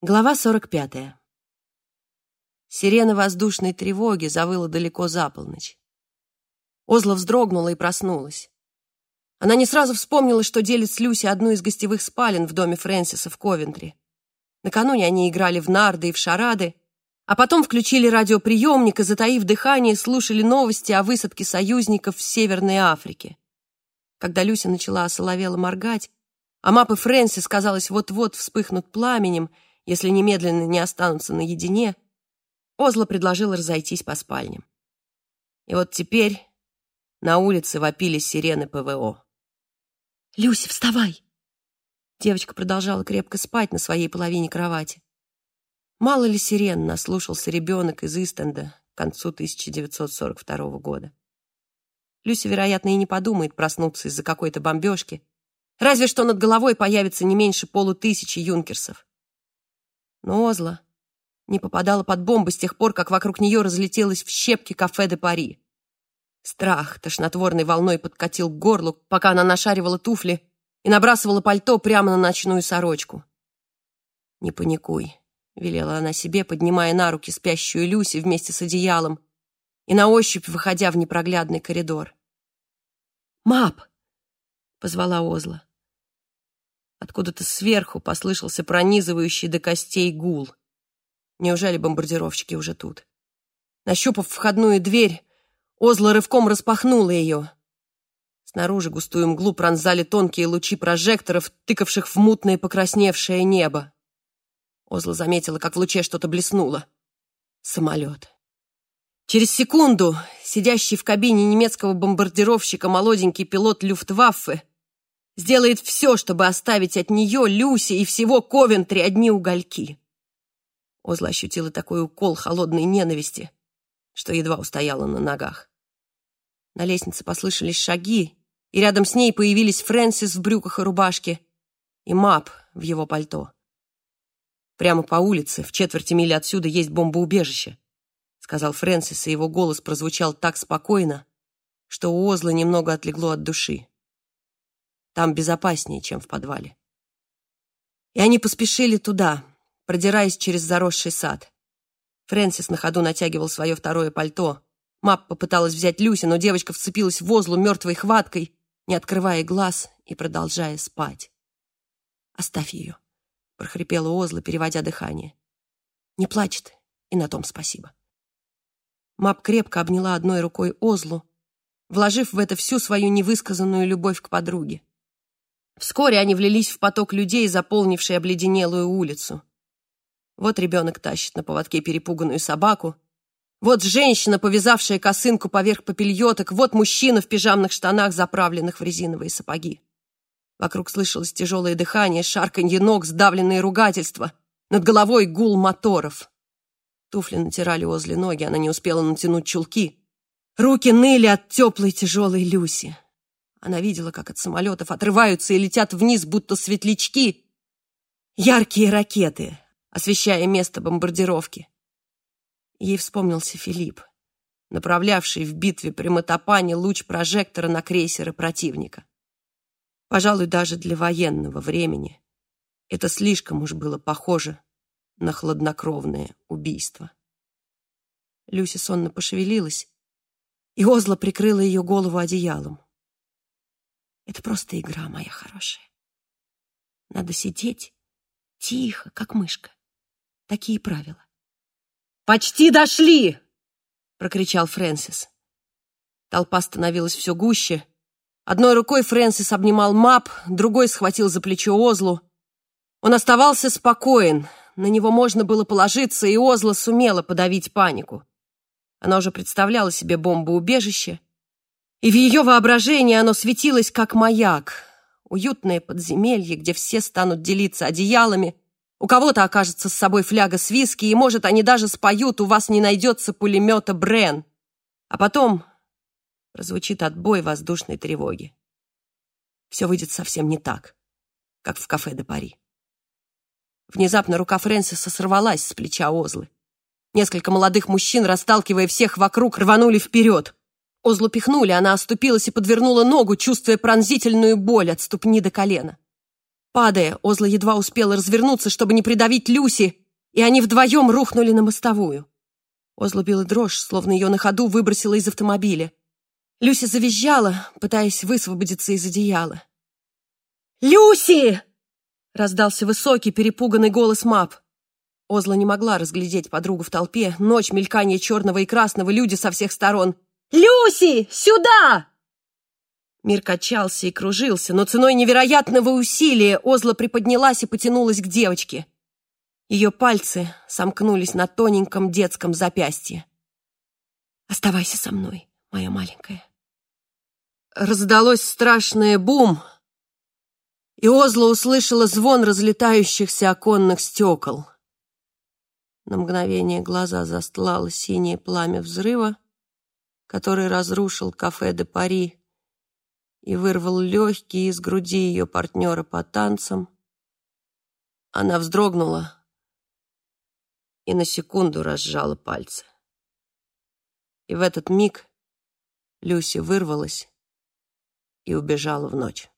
Глава 45. Сирена воздушной тревоги завыла далеко за полночь. Озла вздрогнула и проснулась. Она не сразу вспомнила, что делит с Люси одну из гостевых спален в доме Фрэнсиса в Ковентри. Накануне они играли в нарды и в шарады, а потом включили радиоприемник и, затаив дыхание, слушали новости о высадке союзников в Северной Африке. Когда Люся начала осоловело моргать, а мапы Фрэнсис, казалось, вот-вот вспыхнут пламенем — если немедленно не останутся наедине, Озла предложила разойтись по спальням. И вот теперь на улице вопили сирены ПВО. «Люся, вставай!» Девочка продолжала крепко спать на своей половине кровати. Мало ли сирен наслушался ребенок из Истенда к концу 1942 года. Люся, вероятно, и не подумает проснуться из-за какой-то бомбежки, разве что над головой появится не меньше полутысячи юнкерсов. Но Озла не попадала под бомбы с тех пор, как вокруг нее разлетелось в щепки кафе де Пари. Страх тошнотворной волной подкатил к горлу, пока она нашаривала туфли и набрасывала пальто прямо на ночную сорочку. «Не паникуй», — велела она себе, поднимая на руки спящую Люси вместе с одеялом и на ощупь выходя в непроглядный коридор. «Мап!» — позвала Озла. Откуда-то сверху послышался пронизывающий до костей гул. Неужели бомбардировщики уже тут? Нащупав входную дверь, Озла рывком распахнула ее. Снаружи густую мглу пронзали тонкие лучи прожекторов, тыкавших в мутное покрасневшее небо. Озла заметила, как в луче что-то блеснуло. Самолет. Через секунду сидящий в кабине немецкого бомбардировщика молоденький пилот Люфтваффе сделает все, чтобы оставить от нее, Люси и всего Ковентри одни угольки. Озла ощутила такой укол холодной ненависти, что едва устояла на ногах. На лестнице послышались шаги, и рядом с ней появились Фрэнсис в брюках и рубашке и Мап в его пальто. Прямо по улице, в четверти мили отсюда, есть бомбоубежище, сказал Фрэнсис, и его голос прозвучал так спокойно, что у Озла немного отлегло от души. Там безопаснее, чем в подвале. И они поспешили туда, продираясь через заросший сад. Фрэнсис на ходу натягивал свое второе пальто. Мап попыталась взять Люси, но девочка вцепилась в озлу мертвой хваткой, не открывая глаз и продолжая спать. «Оставь ее», — прохрипела Озла, переводя дыхание. «Не плачет, и на том спасибо». Мап крепко обняла одной рукой Озлу, вложив в это всю свою невысказанную любовь к подруге. Вскоре они влились в поток людей, заполнивший обледенелую улицу. Вот ребенок тащит на поводке перепуганную собаку, вот женщина, повязавшая косынку поверх попельоток, вот мужчина в пижамных штанах, заправленных в резиновые сапоги. Вокруг слышалось тяжелое дыхание, шарканье ног, сдавленные ругательства. Над головой гул моторов. Туфли натирали возле ноги, она не успела натянуть чулки. Руки ныли от теплой тяжелой Люси. Она видела, как от самолетов отрываются и летят вниз, будто светлячки. Яркие ракеты, освещая место бомбардировки. Ей вспомнился Филипп, направлявший в битве при Матапане луч прожектора на крейсеры противника. Пожалуй, даже для военного времени это слишком уж было похоже на хладнокровное убийство. Люся сонно пошевелилась, и Озла прикрыла ее голову одеялом. Это просто игра, моя хорошая. Надо сидеть тихо, как мышка. Такие правила. «Почти дошли!» — прокричал Фрэнсис. Толпа становилась все гуще. Одной рукой Фрэнсис обнимал Мап, другой схватил за плечо Озлу. Он оставался спокоен, на него можно было положиться, и Озла сумела подавить панику. Она уже представляла себе бомбоубежище, и в ее воображении оно светилось, как маяк. Уютное подземелье, где все станут делиться одеялами, у кого-то окажется с собой фляга с виски, и, может, они даже споют «У вас не найдется пулемета Брен». А потом прозвучит отбой воздушной тревоги. Все выйдет совсем не так, как в кафе де Пари. Внезапно рука Фрэнсиса сорвалась с плеча Озлы. Несколько молодых мужчин, расталкивая всех вокруг, рванули вперед. Озлу пихнули, она оступилась и подвернула ногу, чувствуя пронзительную боль от ступни до колена. Падая, Озла едва успела развернуться, чтобы не придавить Люси, и они вдвоем рухнули на мостовую. Озла била дрожь, словно ее на ходу выбросила из автомобиля. Люси завизжала, пытаясь высвободиться из одеяла. «Люси!» — раздался высокий, перепуганный голос Мап. Озла не могла разглядеть подругу в толпе, ночь, мелькание черного и красного, люди со всех сторон. «Люси, сюда!» Мир качался и кружился, но ценой невероятного усилия Озла приподнялась и потянулась к девочке. Ее пальцы сомкнулись на тоненьком детском запястье. «Оставайся со мной, моя маленькая». Раздалось страшное бум, и Озла услышала звон разлетающихся оконных стекол. На мгновение глаза застлало синее пламя взрыва, который разрушил кафе де Пари и вырвал легкие из груди ее партнера по танцам. Она вздрогнула и на секунду разжала пальцы. И в этот миг Люси вырвалась и убежала в ночь.